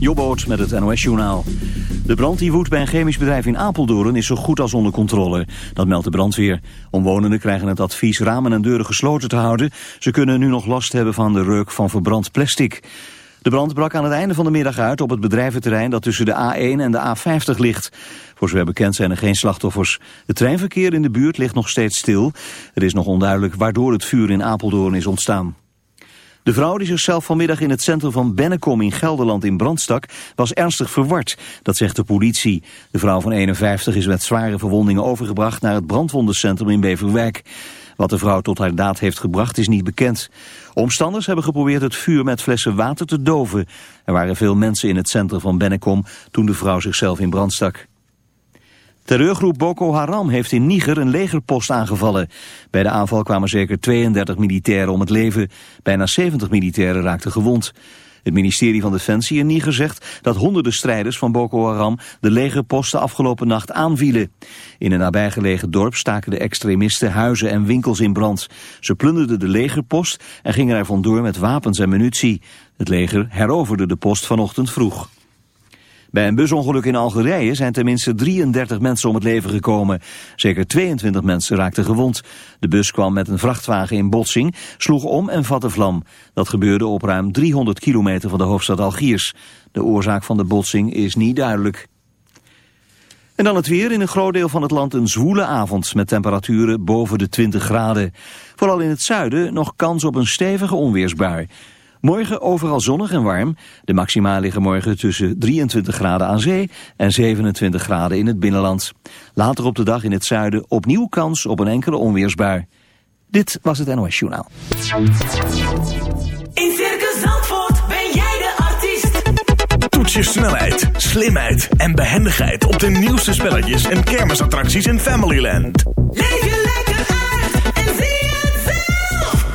Jobboot met het NOS-journaal. De brand die woedt bij een chemisch bedrijf in Apeldoorn is zo goed als onder controle. Dat meldt de brandweer. Omwonenden krijgen het advies ramen en deuren gesloten te houden. Ze kunnen nu nog last hebben van de reuk van verbrand plastic. De brand brak aan het einde van de middag uit op het bedrijventerrein dat tussen de A1 en de A50 ligt. Voor zover bekend zijn er geen slachtoffers. Het treinverkeer in de buurt ligt nog steeds stil. Er is nog onduidelijk waardoor het vuur in Apeldoorn is ontstaan. De vrouw die zichzelf vanmiddag in het centrum van Bennekom in Gelderland in brand stak, was ernstig verward. Dat zegt de politie. De vrouw van 51 is met zware verwondingen overgebracht naar het brandwondencentrum in Beverwijk. Wat de vrouw tot haar daad heeft gebracht is niet bekend. Omstanders hebben geprobeerd het vuur met flessen water te doven. Er waren veel mensen in het centrum van Bennekom toen de vrouw zichzelf in brand stak. Terreurgroep Boko Haram heeft in Niger een legerpost aangevallen. Bij de aanval kwamen zeker 32 militairen om het leven. Bijna 70 militairen raakten gewond. Het ministerie van Defensie in Niger zegt dat honderden strijders van Boko Haram de legerposten afgelopen nacht aanvielen. In een nabijgelegen dorp staken de extremisten huizen en winkels in brand. Ze plunderden de legerpost en gingen er vandoor met wapens en munitie. Het leger heroverde de post vanochtend vroeg. Bij een busongeluk in Algerije zijn tenminste 33 mensen om het leven gekomen. Zeker 22 mensen raakten gewond. De bus kwam met een vrachtwagen in botsing, sloeg om en vatte vlam. Dat gebeurde op ruim 300 kilometer van de hoofdstad Algiers. De oorzaak van de botsing is niet duidelijk. En dan het weer. In een groot deel van het land een zwoele avond met temperaturen boven de 20 graden. Vooral in het zuiden nog kans op een stevige onweersbui. Morgen overal zonnig en warm. De maxima liggen morgen tussen 23 graden aan zee en 27 graden in het binnenland. Later op de dag in het zuiden opnieuw kans op een enkele onweersbui. Dit was het NOS Journaal. In Circus Zandvoort ben jij de artiest. Toets je snelheid, slimheid en behendigheid op de nieuwste spelletjes en kermisattracties in Familyland. Leef je lekker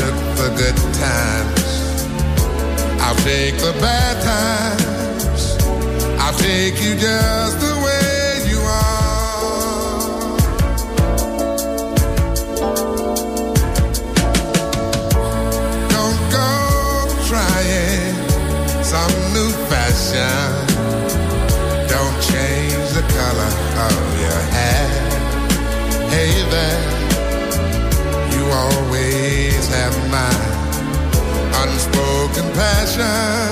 Take the good times. I take the bad times. I'll take you just the There, you always have my unspoken passion.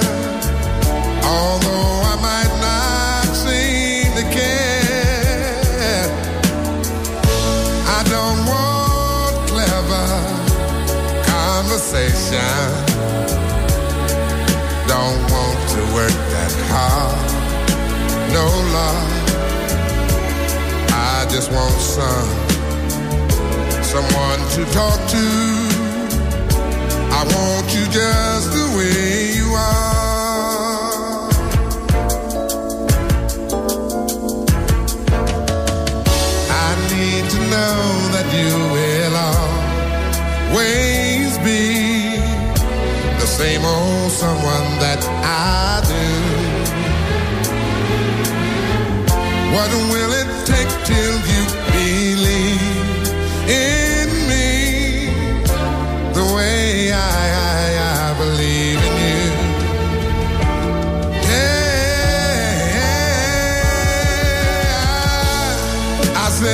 Although I might not seem to care, I don't want clever conversation. Don't want to work that hard. No love. I just want some someone to talk to. I want you just the way you are. I need to know that you will always be the same old someone that I do. What will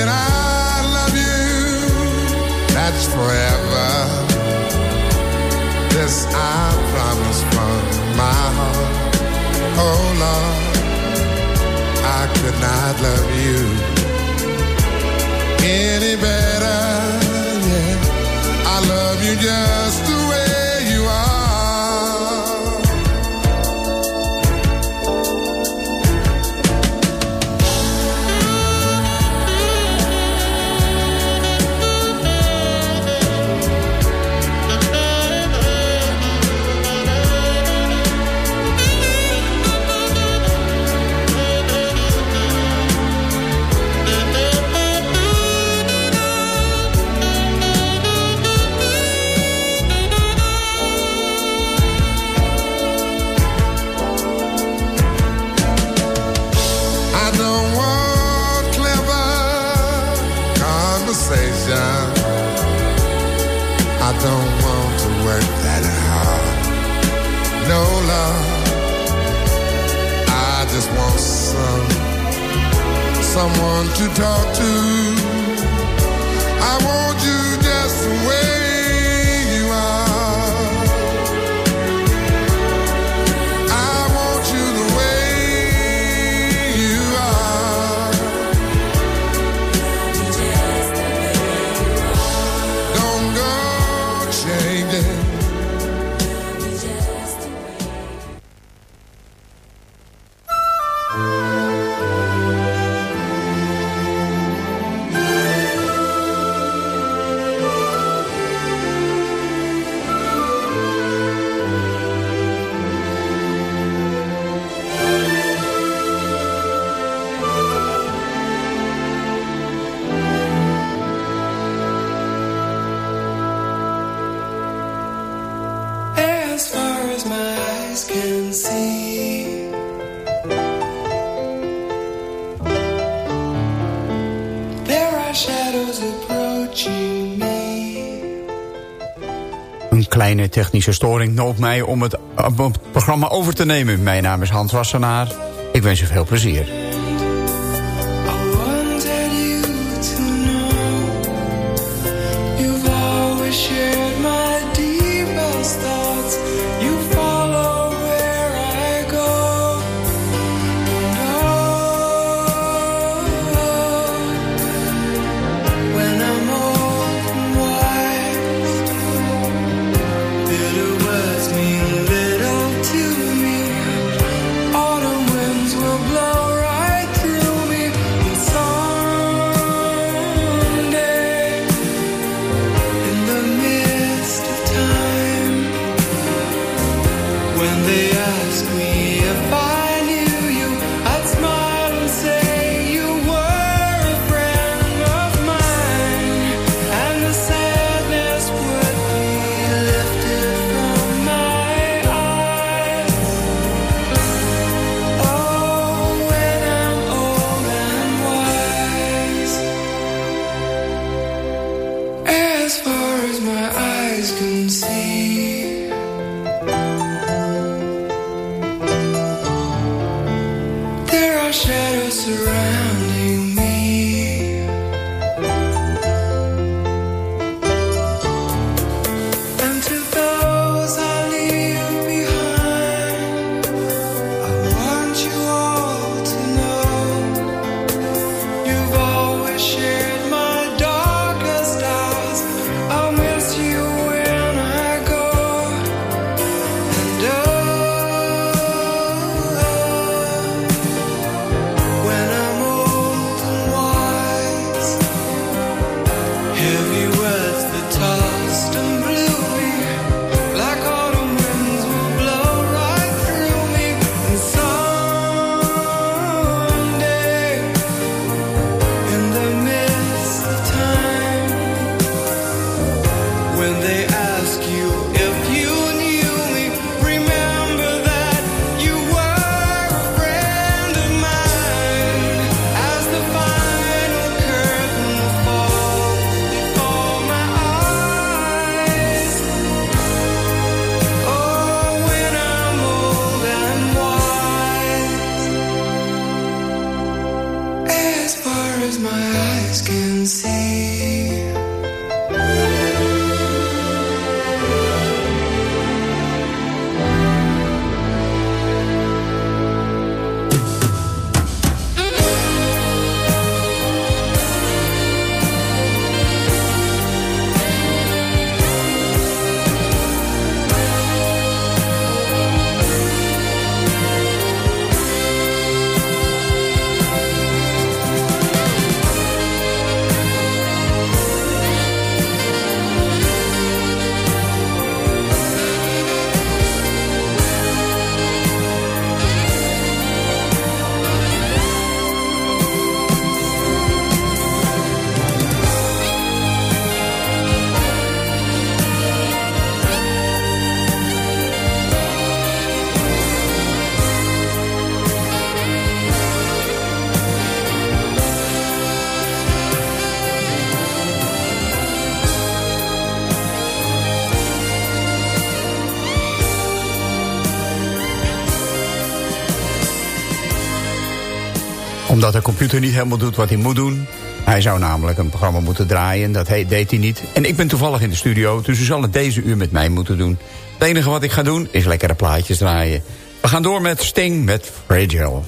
I I love you. That's forever. This I promise from my heart. Oh Lord, I could not love you any better. Yeah, I love you just someone to talk to. kleine technische storing noopt mij om het programma over te nemen. Mijn naam is Hans Wassenaar. Ik wens u veel plezier. surround Dat de computer niet helemaal doet wat hij moet doen. Hij zou namelijk een programma moeten draaien. Dat deed hij niet. En ik ben toevallig in de studio. Dus u zal het deze uur met mij moeten doen. Het enige wat ik ga doen is lekkere plaatjes draaien. We gaan door met Sting met Fragile.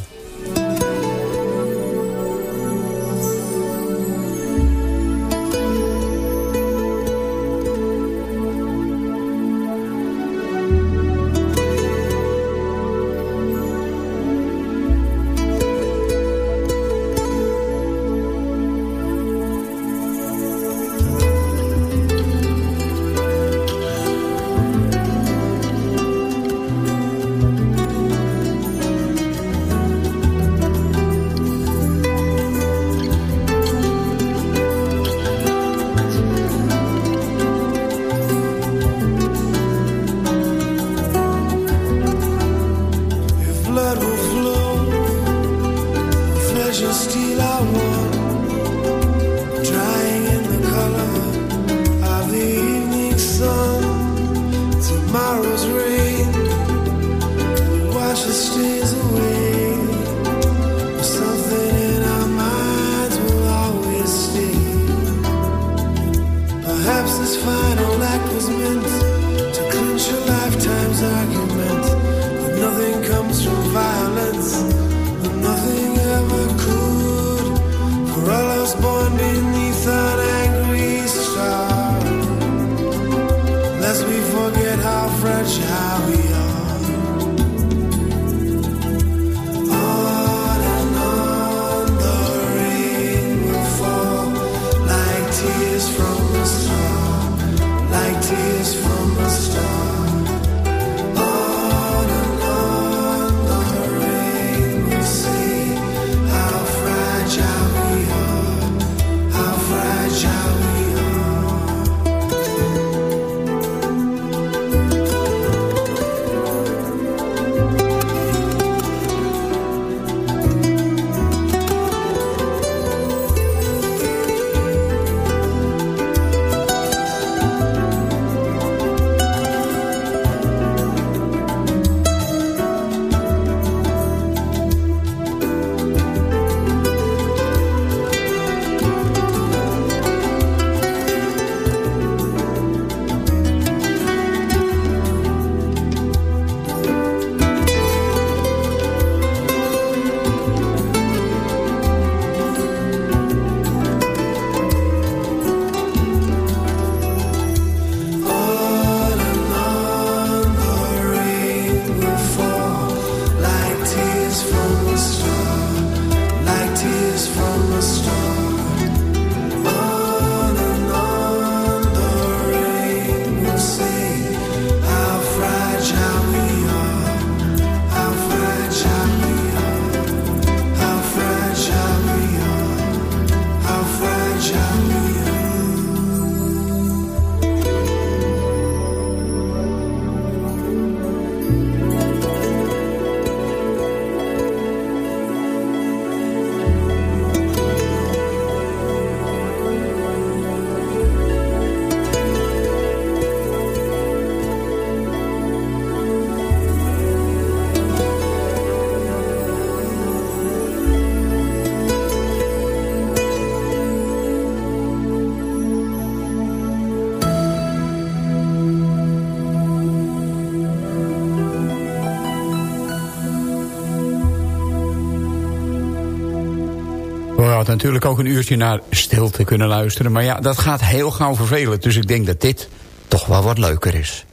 natuurlijk ook een uurtje naar stilte kunnen luisteren. Maar ja, dat gaat heel gauw vervelen. Dus ik denk dat dit toch wel wat leuker is.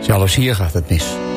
Zelfs hier gaat het mis.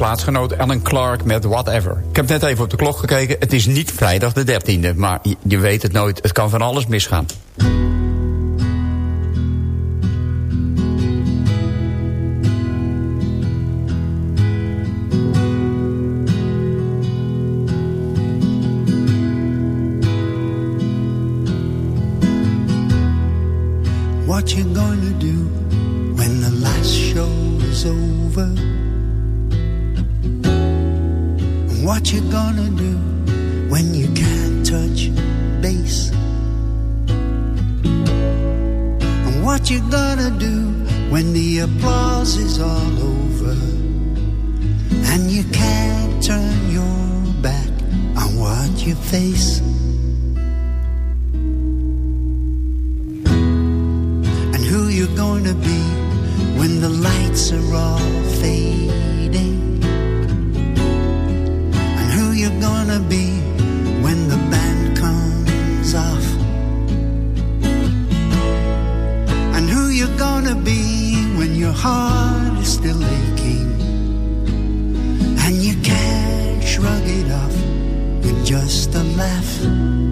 plaatsgenoot Alan Clark met Whatever. Ik heb net even op de klok gekeken. Het is niet vrijdag de 13e, maar je weet het nooit. Het kan van alles misgaan. and who you're gonna be when your heart is still aching and you can't shrug it off with just a laugh.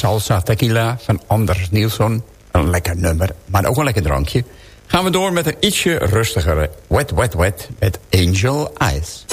Salsa Tequila van Anders Nielsen. Een lekker nummer, maar ook een lekker drankje. Gaan we door met een ietsje rustigere Wet Wet Wet met Angel Eyes.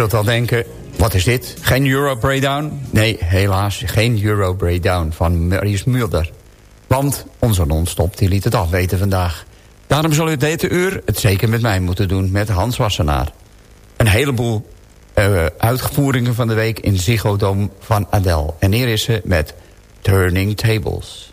zult wel denken, wat is dit? Geen Euro Breakdown? Nee, helaas, geen Euro Breakdown van Marius Mulder. Want onze non-stop liet het afweten vandaag. Daarom zal u deze uur het zeker met mij moeten doen, met Hans Wassenaar. Een heleboel uh, uitvoeringen van de week in Ziggo Dome van Adel. En hier is ze met Turning Tables.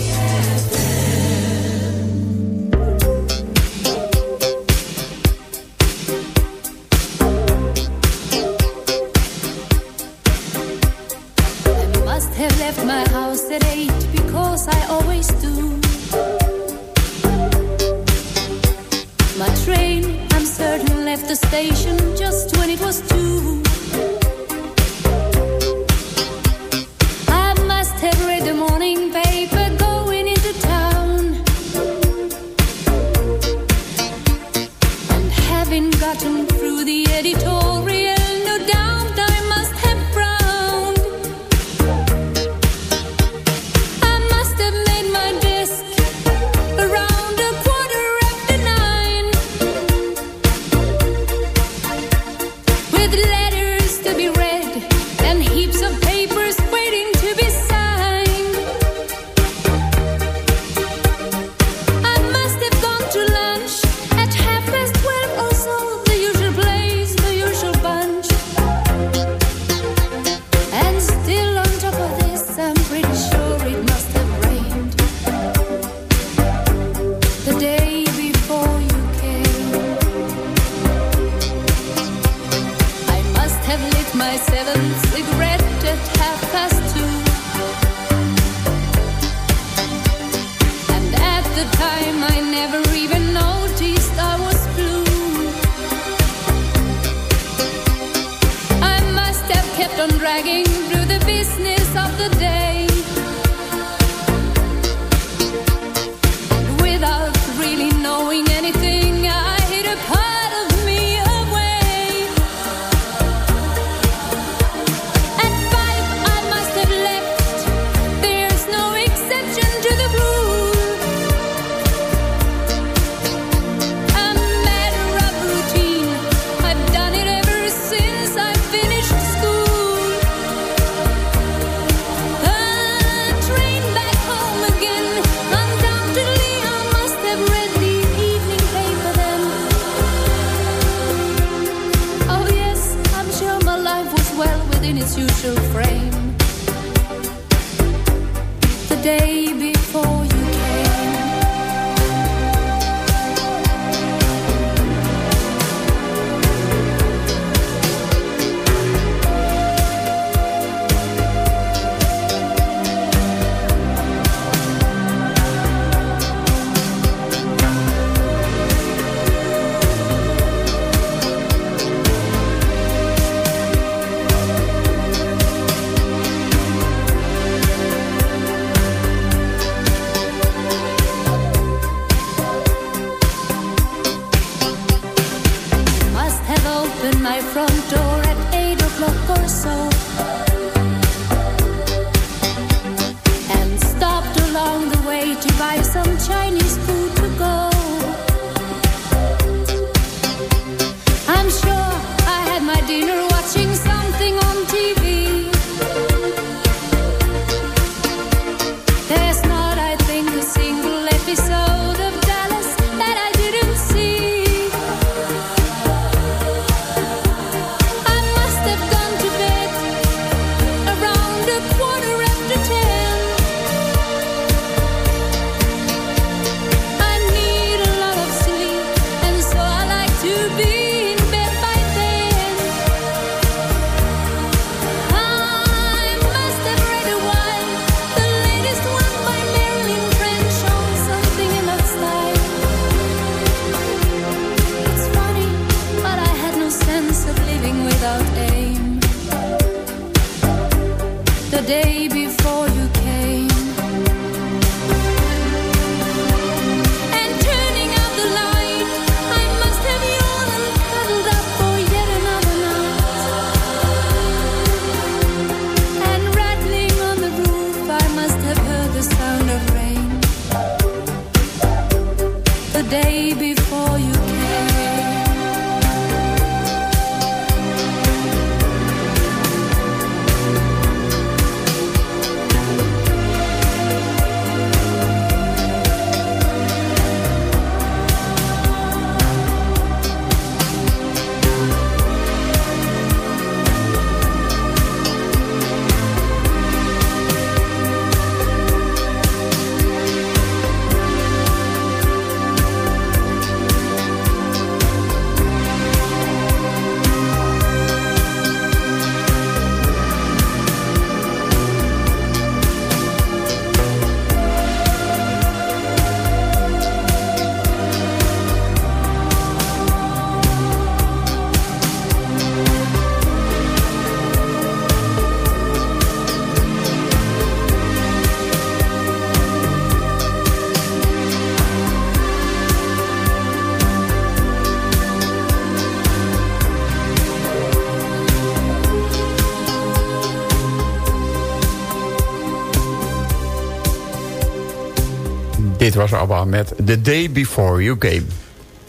Dit was ABBA met The Day Before You Came.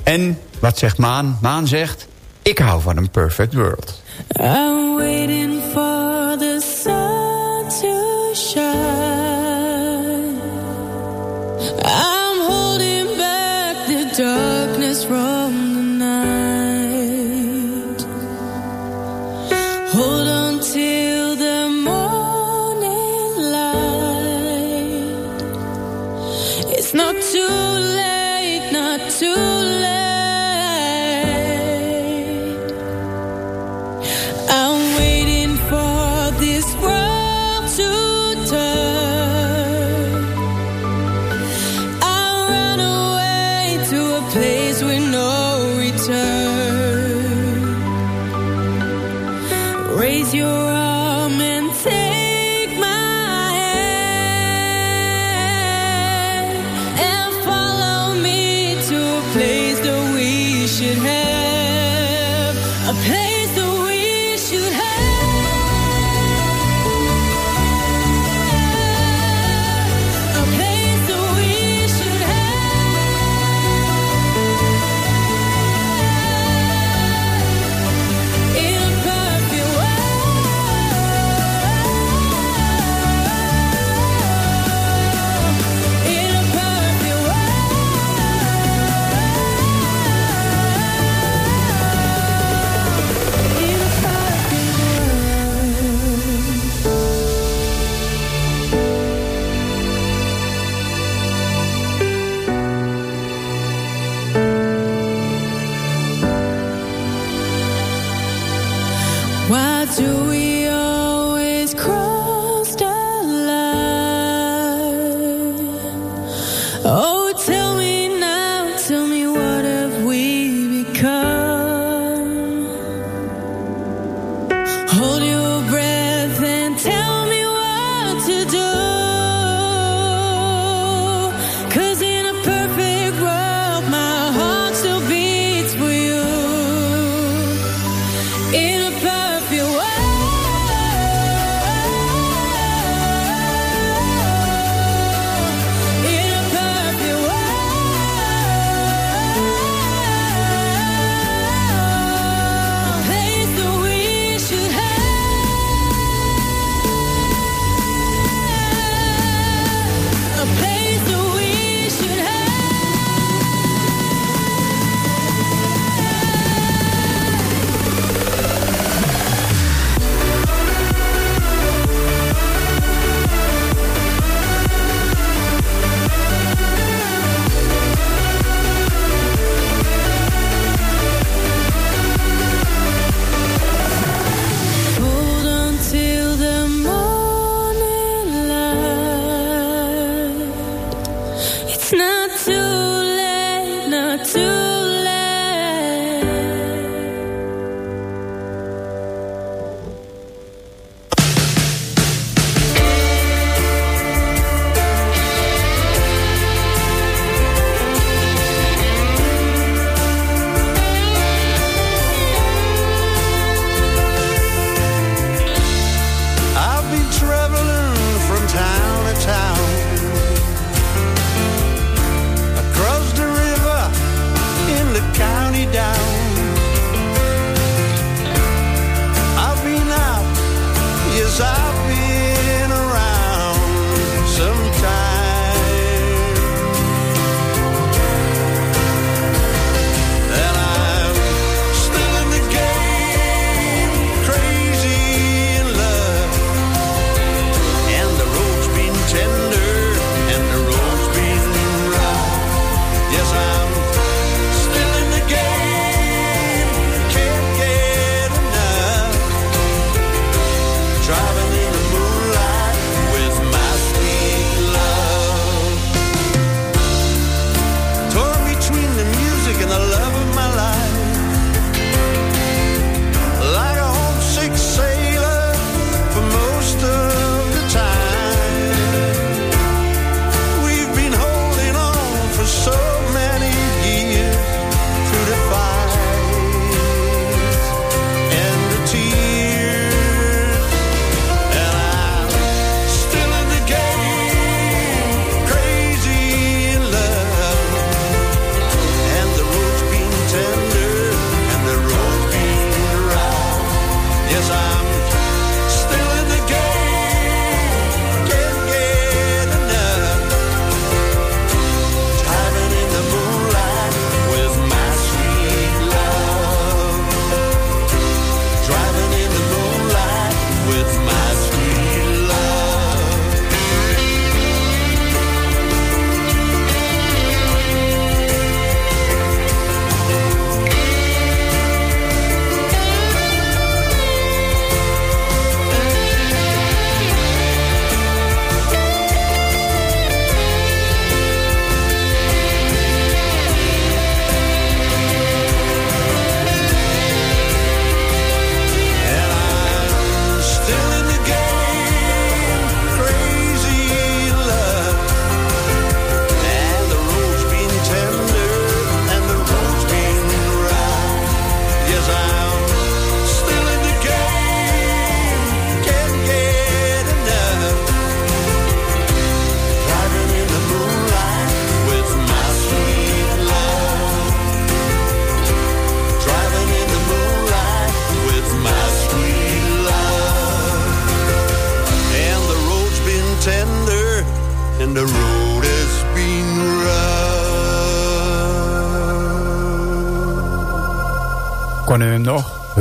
En wat zegt Maan? Maan zegt, ik hou van een perfect world.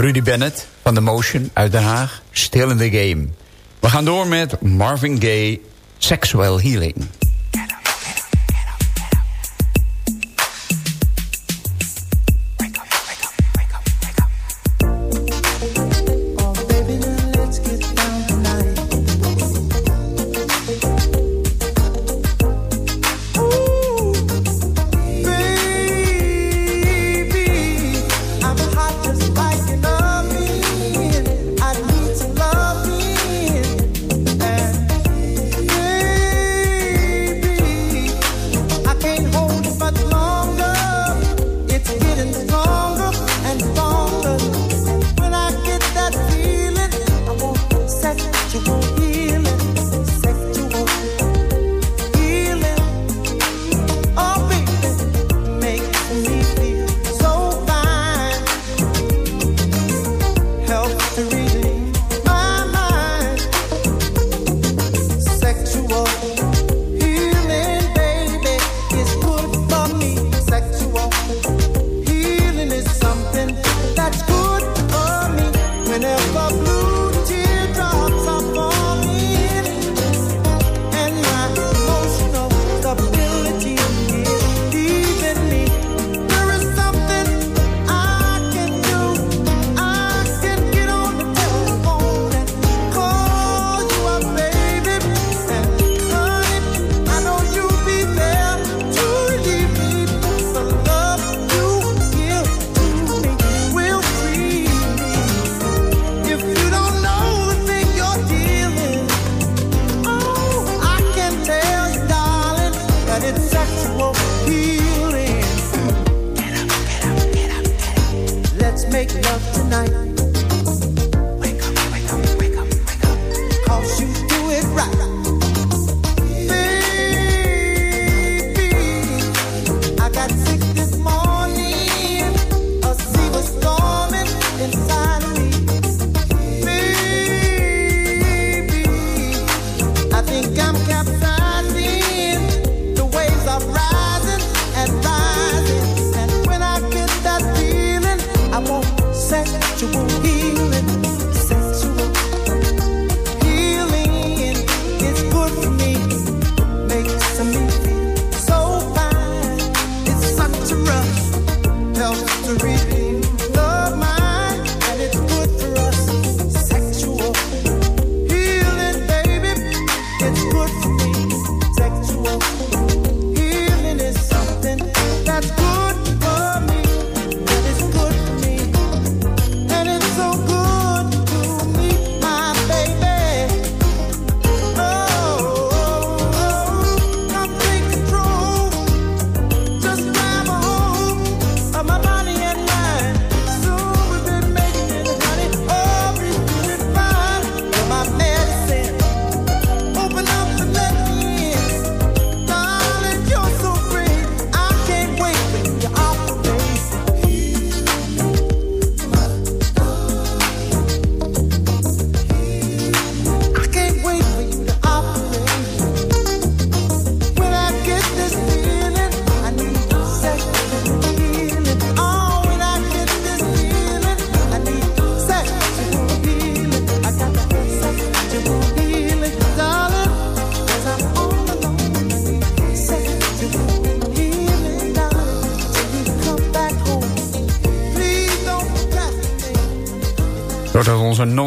Rudy Bennett van The Motion uit Den Haag. Still in the Game. We gaan door met Marvin Gaye, Sexual Healing.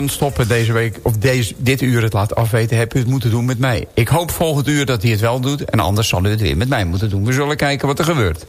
stoppen deze week, of deze, dit uur het laat afweten... heb u het moeten doen met mij. Ik hoop volgend uur dat hij het wel doet... en anders zal u het weer met mij moeten doen. We zullen kijken wat er gebeurt.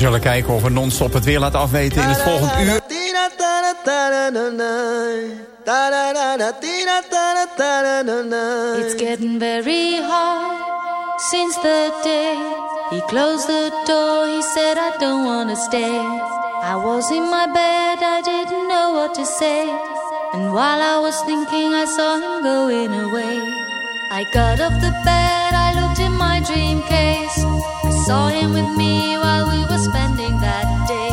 Zullen kijken of we non-stop het weer afweten in het uur. It's getting very hard since the day he closed the door. He said, I don't wanna stay. I was in my bed, I didn't know what to say. And while I was thinking, I saw him going away. I got off the bed, I looked in my dream case. Saw him with me while we were spending that day.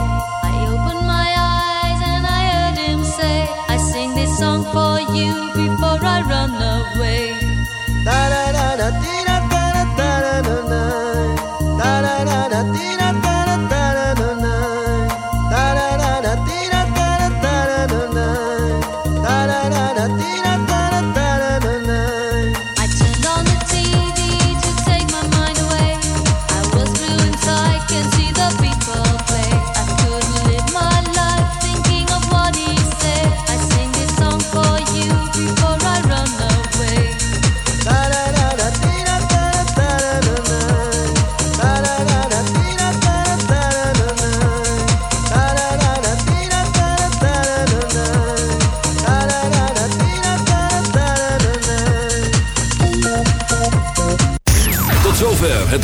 I opened my eyes and I heard him say, I sing this song for you before I run away. I